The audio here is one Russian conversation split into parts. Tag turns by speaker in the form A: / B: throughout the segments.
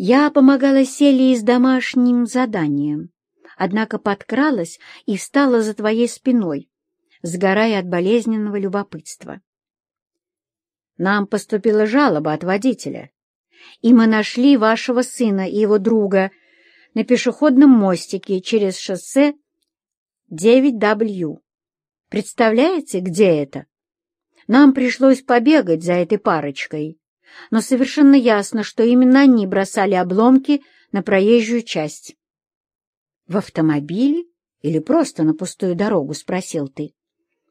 A: Я помогала Селии с домашним заданием, однако подкралась и встала за твоей спиной, сгорая от болезненного любопытства. Нам поступила жалоба от водителя, и мы нашли вашего сына и его друга на пешеходном мостике через шоссе 9W. Представляете, где это? Нам пришлось побегать за этой парочкой, но совершенно ясно, что именно они бросали обломки на проезжую часть. — В автомобиле или просто на пустую дорогу? — спросил ты.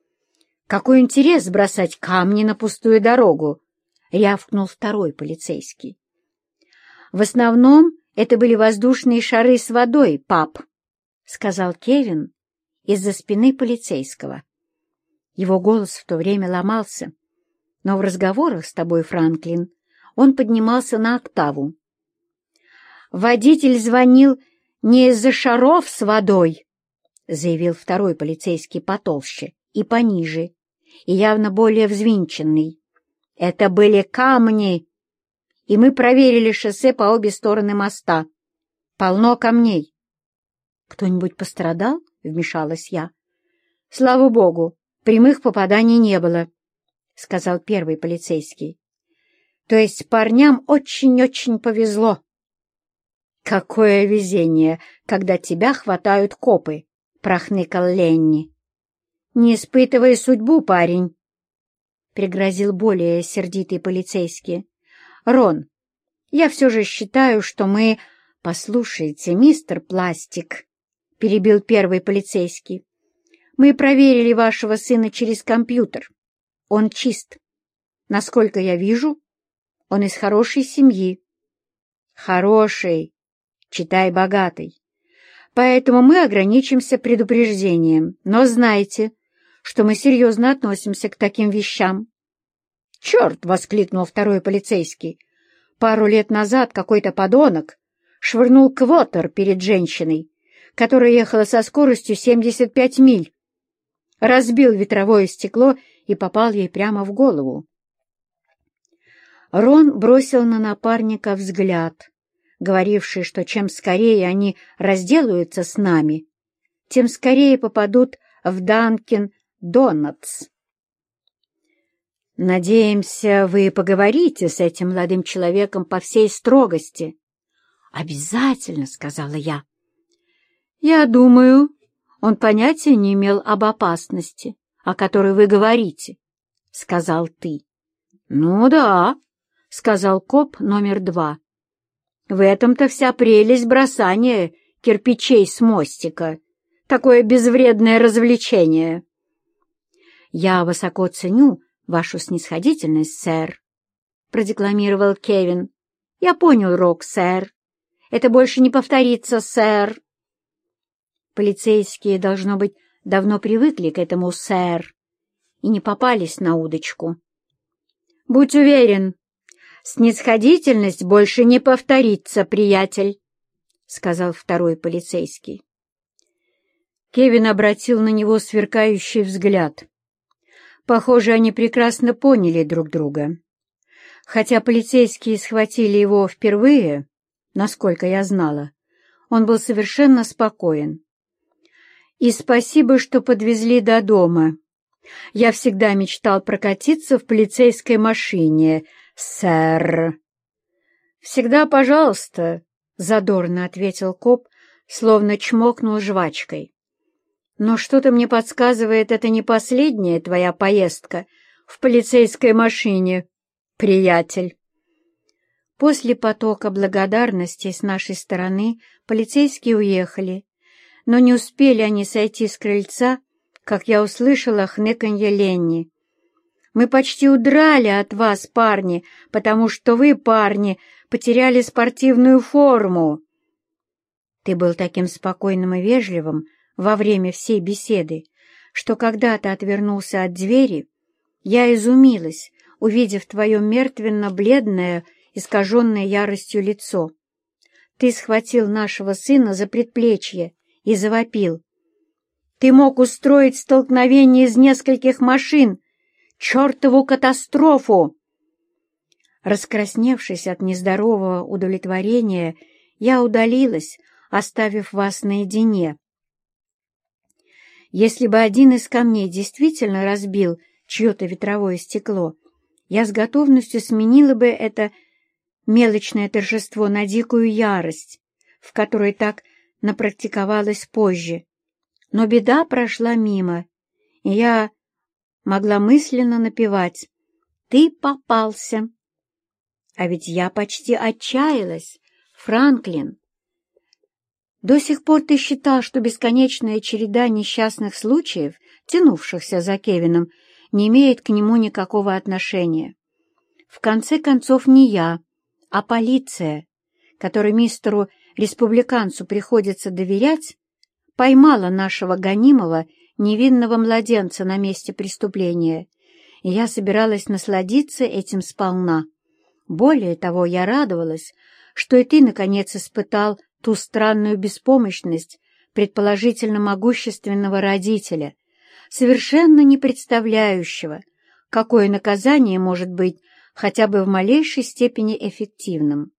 A: — Какой интерес бросать камни на пустую дорогу? — рявкнул второй полицейский. — В основном это были воздушные шары с водой, пап, — сказал Кевин из-за спины полицейского. Его голос в то время ломался, но в разговорах с тобой, Франклин, он поднимался на октаву. «Водитель звонил не из-за шаров с водой», — заявил второй полицейский потолще и пониже, и явно более взвинченный. «Это были камни, и мы проверили шоссе по обе стороны моста. Полно камней». «Кто-нибудь пострадал?» — вмешалась я. «Слава богу, прямых попаданий не было», — сказал первый полицейский. То есть парням очень-очень повезло. «Какое везение, когда тебя хватают копы!» — прохныкал Ленни. «Не испытывай судьбу, парень!» — пригрозил более сердитый полицейский. «Рон, я все же считаю, что мы...» «Послушайте, мистер Пластик», — перебил первый полицейский, «мы проверили вашего сына через компьютер. Он чист. Насколько я вижу, он из хорошей семьи. Хороший, читай богатый. Поэтому мы ограничимся предупреждением. Но знайте, что мы серьезно относимся к таким вещам. «Черт!» — воскликнул второй полицейский. Пару лет назад какой-то подонок швырнул квотер перед женщиной, которая ехала со скоростью 75 миль. Разбил ветровое стекло и попал ей прямо в голову. Рон бросил на напарника взгляд, говоривший, что чем скорее они разделаются с нами, тем скорее попадут в Данкин Донатс. «Надеемся, вы поговорите с этим молодым человеком по всей строгости». «Обязательно», — сказала я. «Я думаю, он понятия не имел об опасности, о которой вы говорите», — сказал ты. «Ну да», — сказал коп номер два. «В этом-то вся прелесть бросания кирпичей с мостика. Такое безвредное развлечение». «Я высоко ценю вашу снисходительность, сэр», — продекламировал Кевин. «Я понял, Рок, сэр. Это больше не повторится, сэр». Полицейские, должно быть, давно привыкли к этому, сэр, и не попались на удочку. «Будь уверен, «Снисходительность больше не повторится, приятель», — сказал второй полицейский. Кевин обратил на него сверкающий взгляд. Похоже, они прекрасно поняли друг друга. Хотя полицейские схватили его впервые, насколько я знала, он был совершенно спокоен. «И спасибо, что подвезли до дома. Я всегда мечтал прокатиться в полицейской машине», «Сэр!» «Всегда пожалуйста», — задорно ответил коп, словно чмокнул жвачкой. «Но что-то мне подсказывает, это не последняя твоя поездка в полицейской машине, приятель». После потока благодарности с нашей стороны полицейские уехали, но не успели они сойти с крыльца, как я услышала хныканье Ленни. Мы почти удрали от вас, парни, потому что вы, парни, потеряли спортивную форму. Ты был таким спокойным и вежливым во время всей беседы, что когда ты отвернулся от двери, я изумилась, увидев твое мертвенно-бледное, искаженное яростью лицо. Ты схватил нашего сына за предплечье и завопил. Ты мог устроить столкновение из нескольких машин, чертову катастрофу!» Раскрасневшись от нездорового удовлетворения, я удалилась, оставив вас наедине. Если бы один из камней действительно разбил чье-то ветровое стекло, я с готовностью сменила бы это мелочное торжество на дикую ярость, в которой так напрактиковалась позже. Но беда прошла мимо, и я могла мысленно напевать «Ты попался». А ведь я почти отчаялась, Франклин. До сих пор ты считал, что бесконечная череда несчастных случаев, тянувшихся за Кевином, не имеет к нему никакого отношения. В конце концов, не я, а полиция, которой мистеру республиканцу приходится доверять, поймала нашего гонимого невинного младенца на месте преступления, и я собиралась насладиться этим сполна. Более того, я радовалась, что и ты, наконец, испытал ту странную беспомощность предположительно могущественного родителя, совершенно не представляющего, какое наказание может быть хотя бы в малейшей степени эффективным.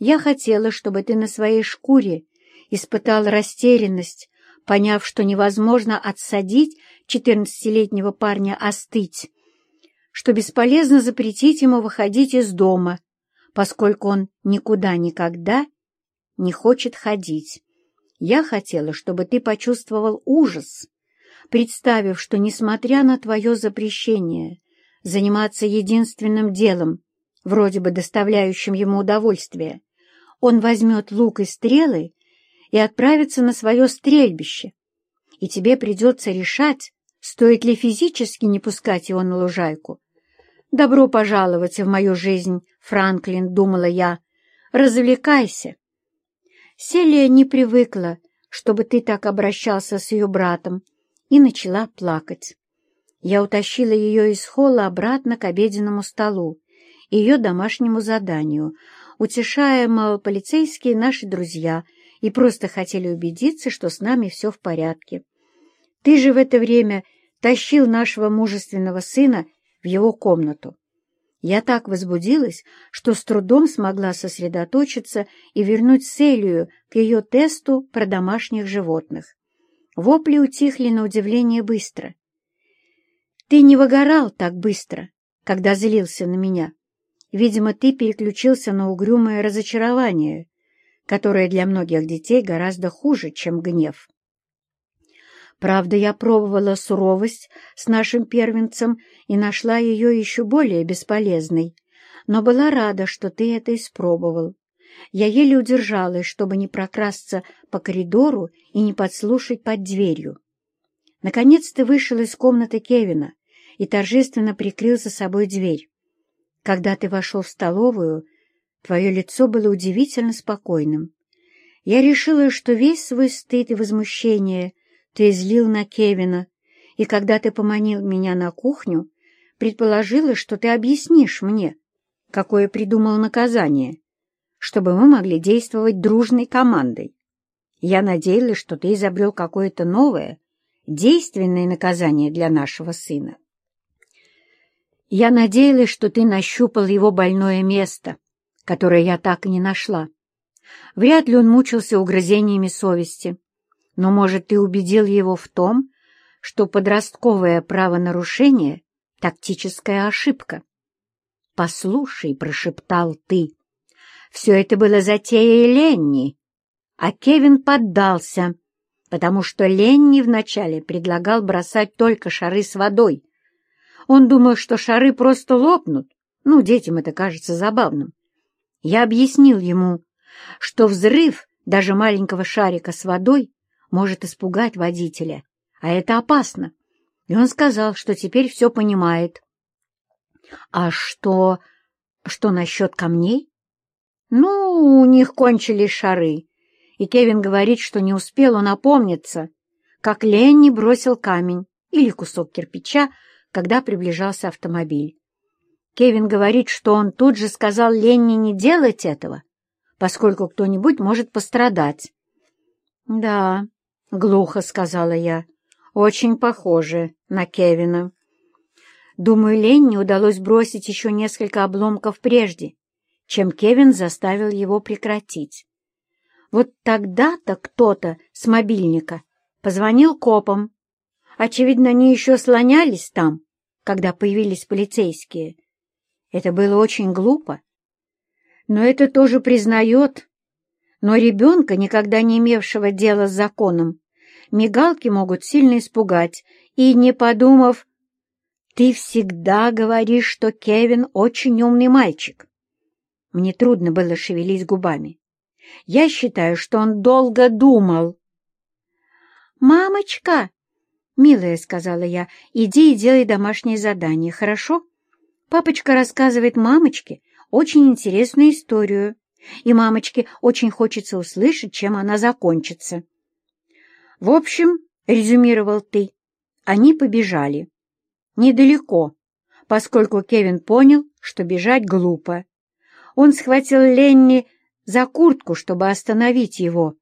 A: Я хотела, чтобы ты на своей шкуре испытал растерянность, поняв, что невозможно отсадить четырнадцатилетнего парня остыть, что бесполезно запретить ему выходить из дома, поскольку он никуда никогда не хочет ходить. Я хотела, чтобы ты почувствовал ужас, представив, что, несмотря на твое запрещение заниматься единственным делом, вроде бы доставляющим ему удовольствие, он возьмет лук и стрелы и отправится на свое стрельбище, и тебе придется решать, стоит ли физически не пускать его на лужайку. «Добро пожаловать в мою жизнь, Франклин», — думала я. «Развлекайся». Селия не привыкла, чтобы ты так обращался с ее братом, и начала плакать. Я утащила ее из холла обратно к обеденному столу, ее домашнему заданию, утешая, мол, полицейские наши друзья и просто хотели убедиться, что с нами все в порядке. Ты же в это время тащил нашего мужественного сына в его комнату. Я так возбудилась, что с трудом смогла сосредоточиться и вернуть Селию к ее тесту про домашних животных. Вопли утихли на удивление быстро. «Ты не выгорал так быстро, когда злился на меня», Видимо, ты переключился на угрюмое разочарование, которое для многих детей гораздо хуже, чем гнев. Правда, я пробовала суровость с нашим первенцем и нашла ее еще более бесполезной, но была рада, что ты это испробовал. Я еле удержалась, чтобы не прокрасться по коридору и не подслушать под дверью. Наконец ты вышел из комнаты Кевина и торжественно прикрыл за собой дверь. Когда ты вошел в столовую, твое лицо было удивительно спокойным. Я решила, что весь свой стыд и возмущение ты излил на Кевина, и когда ты поманил меня на кухню, предположила, что ты объяснишь мне, какое придумал наказание, чтобы мы могли действовать дружной командой. Я надеялась, что ты изобрел какое-то новое, действенное наказание для нашего сына. Я надеялась, что ты нащупал его больное место, которое я так и не нашла. Вряд ли он мучился угрызениями совести, но, может, ты убедил его в том, что подростковое правонарушение — тактическая ошибка. «Послушай», — прошептал ты, — «все это было затеей Ленни». А Кевин поддался, потому что Ленни вначале предлагал бросать только шары с водой, он думал, что шары просто лопнут. Ну, детям это кажется забавным. Я объяснил ему, что взрыв даже маленького шарика с водой может испугать водителя, а это опасно. И он сказал, что теперь все понимает. А что... что насчет камней? Ну, у них кончились шары, и Кевин говорит, что не успел он опомниться, как Ленни бросил камень или кусок кирпича когда приближался автомобиль. Кевин говорит, что он тут же сказал Ленни не делать этого, поскольку кто-нибудь может пострадать. «Да», — глухо сказала я, — «очень похоже на Кевина». Думаю, Ленни удалось бросить еще несколько обломков прежде, чем Кевин заставил его прекратить. Вот тогда-то кто-то с мобильника позвонил копам. Очевидно, они еще слонялись там, когда появились полицейские. Это было очень глупо. Но это тоже признает. Но ребенка, никогда не имевшего дела с законом, мигалки могут сильно испугать, и, не подумав, «Ты всегда говоришь, что Кевин очень умный мальчик». Мне трудно было шевелить губами. Я считаю, что он долго думал. «Мамочка!» «Милая», — сказала я, — «иди и делай домашнее задание, хорошо?» Папочка рассказывает мамочке очень интересную историю, и мамочке очень хочется услышать, чем она закончится. «В общем», — резюмировал ты, — «они побежали. Недалеко, поскольку Кевин понял, что бежать глупо. Он схватил Ленни за куртку, чтобы остановить его.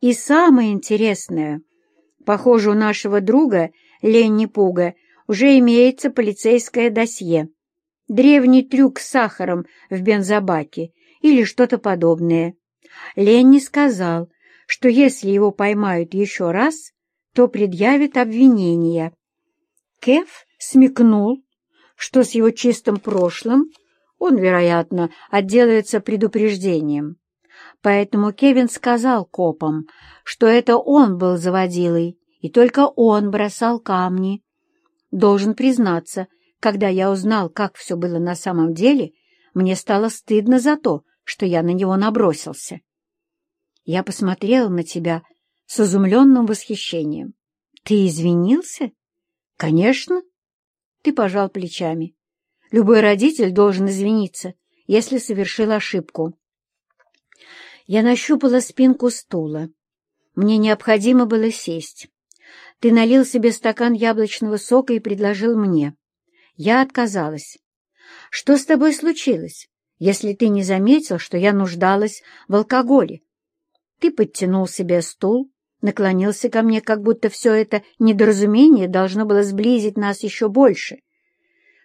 A: И самое интересное, похоже, у нашего друга Ленни Пуга уже имеется полицейское досье. Древний трюк с сахаром в бензобаке или что-то подобное. Ленни сказал, что если его поймают еще раз, то предъявит обвинение. Кеф смекнул, что с его чистым прошлым он, вероятно, отделается предупреждением. Поэтому Кевин сказал копам, что это он был заводилой, и только он бросал камни. Должен признаться, когда я узнал, как все было на самом деле, мне стало стыдно за то, что я на него набросился. Я посмотрел на тебя с изумленным восхищением. Ты извинился? Конечно. Ты пожал плечами. Любой родитель должен извиниться, если совершил ошибку. Я нащупала спинку стула. Мне необходимо было сесть. Ты налил себе стакан яблочного сока и предложил мне. Я отказалась. Что с тобой случилось, если ты не заметил, что я нуждалась в алкоголе? Ты подтянул себе стул, наклонился ко мне, как будто все это недоразумение должно было сблизить нас еще больше.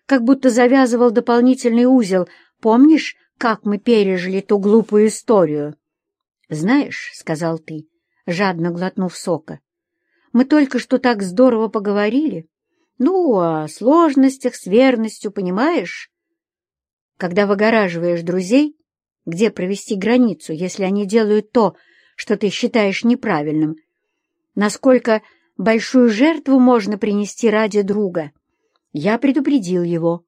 A: Как будто завязывал дополнительный узел. Помнишь, как мы пережили ту глупую историю? «Знаешь», — сказал ты, жадно глотнув сока, — «мы только что так здорово поговорили. Ну, о сложностях с верностью, понимаешь? Когда выгораживаешь друзей, где провести границу, если они делают то, что ты считаешь неправильным? Насколько большую жертву можно принести ради друга? Я предупредил его.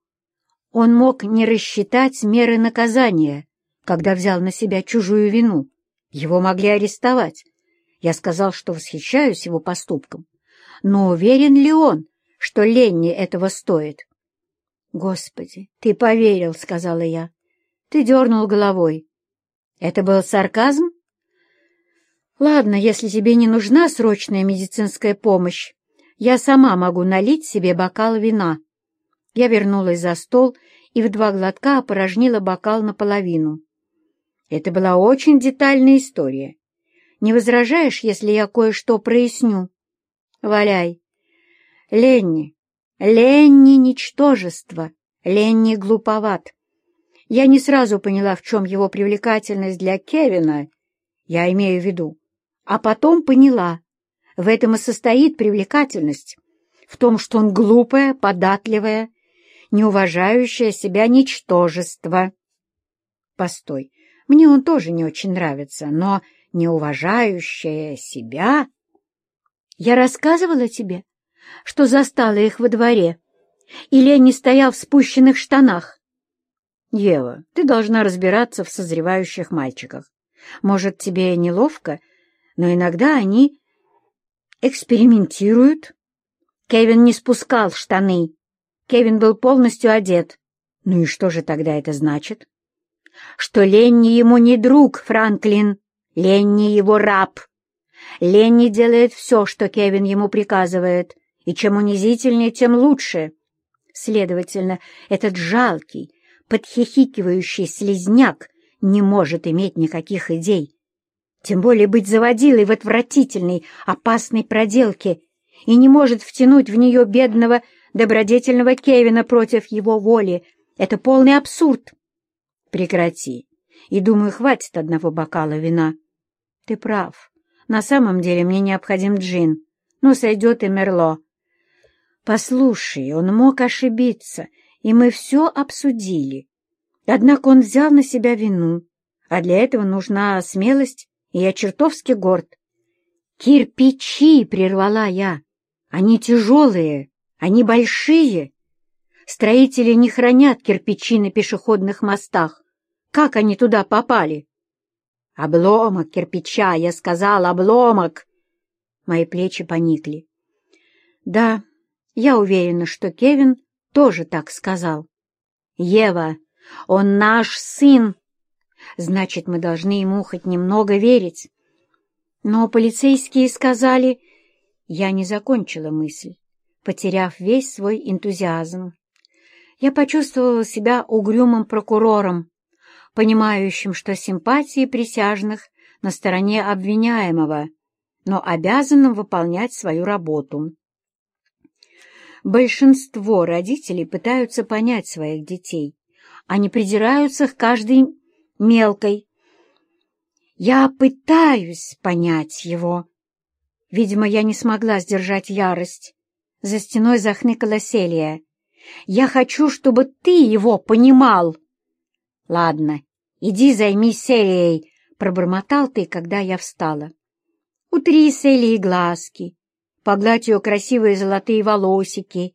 A: Он мог не рассчитать меры наказания, когда взял на себя чужую вину. Его могли арестовать. Я сказал, что восхищаюсь его поступком. Но уверен ли он, что Ленни этого стоит? «Господи, ты поверил», — сказала я. Ты дернул головой. Это был сарказм? Ладно, если тебе не нужна срочная медицинская помощь, я сама могу налить себе бокал вина. Я вернулась за стол и в два глотка опорожнила бокал наполовину. Это была очень детальная история. Не возражаешь, если я кое-что проясню? Валяй. Ленни. Ленни — ничтожество. Ленни глуповат. Я не сразу поняла, в чем его привлекательность для Кевина, я имею в виду, а потом поняла, в этом и состоит привлекательность, в том, что он глупое, податливое, неуважающее себя ничтожество. Постой, мне он тоже не очень нравится, но не уважающая себя... Я рассказывала тебе, что застала их во дворе, или они стоял в спущенных штанах? Ева, ты должна разбираться в созревающих мальчиках. Может, тебе неловко, но иногда они экспериментируют. Кевин не спускал штаны. Кевин был полностью одет. Ну и что же тогда это значит? Что Ленни ему не друг, Франклин, Ленни его раб. Ленни делает все, что Кевин ему приказывает, и чем унизительнее, тем лучше. Следовательно, этот жалкий, подхихикивающий слезняк не может иметь никаких идей. Тем более быть заводилой в отвратительной, опасной проделке и не может втянуть в нее бедного добродетельного Кевина против его воли — это полный абсурд. Прекрати. И, думаю, хватит одного бокала вина. Ты прав. На самом деле мне необходим джин. Ну, сойдет и мерло. Послушай, он мог ошибиться, и мы все обсудили. Однако он взял на себя вину, а для этого нужна смелость, и я чертовски горд. «Кирпичи!» — прервала я. «Они тяжелые, они большие. Строители не хранят кирпичи на пешеходных мостах. Как они туда попали?» «Обломок кирпича!» — я сказал, «обломок!» Мои плечи поникли. «Да, я уверена, что Кевин тоже так сказал. Ева, он наш сын. Значит, мы должны ему хоть немного верить. Но полицейские сказали... Я не закончила мысль, потеряв весь свой энтузиазм. Я почувствовала себя угрюмым прокурором, понимающим, что симпатии присяжных на стороне обвиняемого, но обязанным выполнять свою работу. Большинство родителей пытаются понять своих детей. Они придираются к каждой мелкой. Я пытаюсь понять его. Видимо, я не смогла сдержать ярость. За стеной захныкала Селия. «Я хочу, чтобы ты его понимал!» «Ладно, иди займись Селией», — пробормотал ты, когда я встала. «Утри Селии глазки, погладь ее красивые золотые волосики,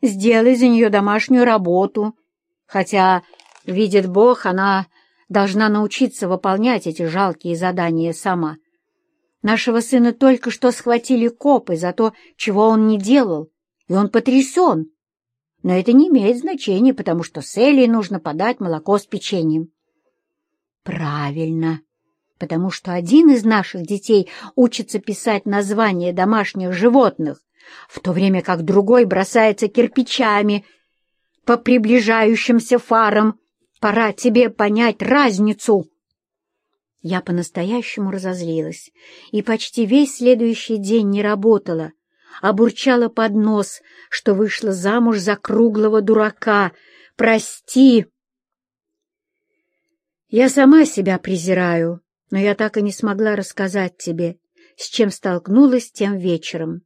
A: сделай за нее домашнюю работу, хотя, видит Бог, она должна научиться выполнять эти жалкие задания сама. Нашего сына только что схватили копы за то, чего он не делал, и он потрясен. Но это не имеет значения, потому что с Элей нужно подать молоко с печеньем. Правильно потому что один из наших детей учится писать названия домашних животных, в то время как другой бросается кирпичами по приближающимся фарам. Пора тебе понять разницу. Я по-настоящему разозлилась и почти весь следующий день не работала, а бурчала под нос, что вышла замуж за круглого дурака. «Прости!» Я сама себя презираю, но я так и не смогла рассказать тебе, с чем столкнулась тем вечером.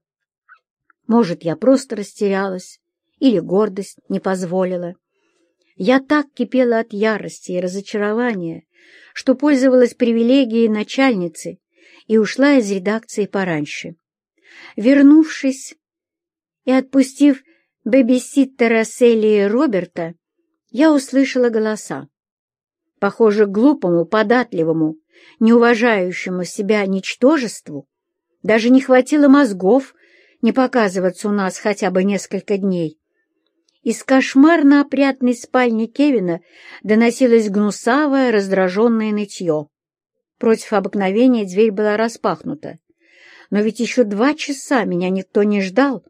A: Может, я просто растерялась, или гордость не позволила. Я так кипела от ярости и разочарования, что пользовалась привилегией начальницы и ушла из редакции пораньше. Вернувшись и отпустив бэбиситтера Селии Роберта, я услышала голоса. Похоже, глупому, податливому, не уважающему себя ничтожеству, даже не хватило мозгов не показываться у нас хотя бы несколько дней. Из кошмарно опрятной спальни Кевина доносилось гнусавое, раздраженное нытье. Против обыкновения дверь была распахнута. Но ведь еще два часа меня никто не ждал.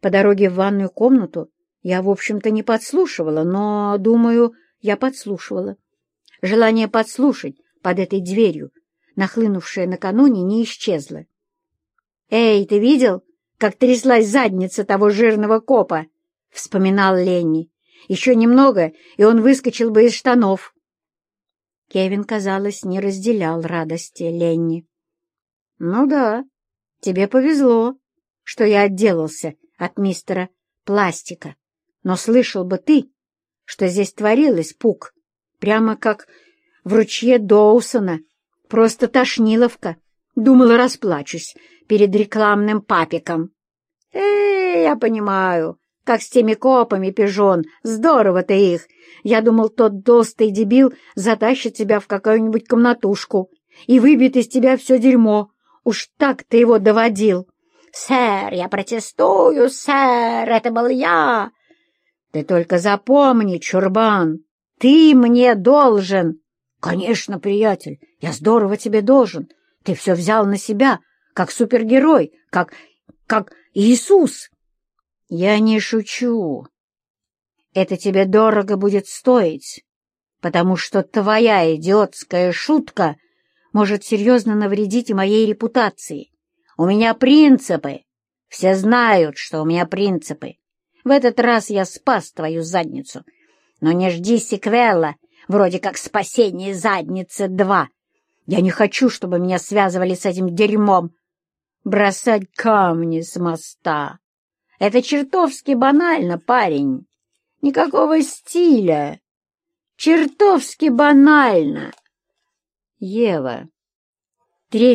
A: По дороге в ванную комнату я, в общем-то, не подслушивала, но, думаю, я подслушивала. Желание подслушать под этой дверью, нахлынувшая накануне, не исчезла. «Эй, ты видел, как тряслась задница того жирного копа?» — вспоминал Ленни. «Еще немного, и он выскочил бы из штанов». Кевин, казалось, не разделял радости Ленни. «Ну да, тебе повезло, что я отделался от мистера Пластика. Но слышал бы ты, что здесь творилось, Пук, прямо как в ручье Доусона. Просто тошниловка. Думала, расплачусь перед рекламным папиком. Эй, я понимаю, как с теми копами, пижон, здорово ты их. Я думал, тот толстый дебил затащит тебя в какую-нибудь комнатушку и выбьет из тебя все дерьмо. Уж так ты его доводил. «Сэр, я протестую, сэр, это был я!» «Ты только запомни, чурбан, ты мне должен!» «Конечно, приятель, я здорово тебе должен. Ты все взял на себя, как супергерой, как... как Иисус!» «Я не шучу. Это тебе дорого будет стоить, потому что твоя идиотская шутка может серьезно навредить моей репутации. У меня принципы. Все знают, что у меня принципы. В этот раз я спас твою задницу. Но не жди сиквела, вроде как «Спасение задницы 2». Я не хочу, чтобы меня связывали с этим дерьмом. Бросать камни с моста. Это чертовски банально, парень. Никакого стиля. Чертовски банально. Ева. Треть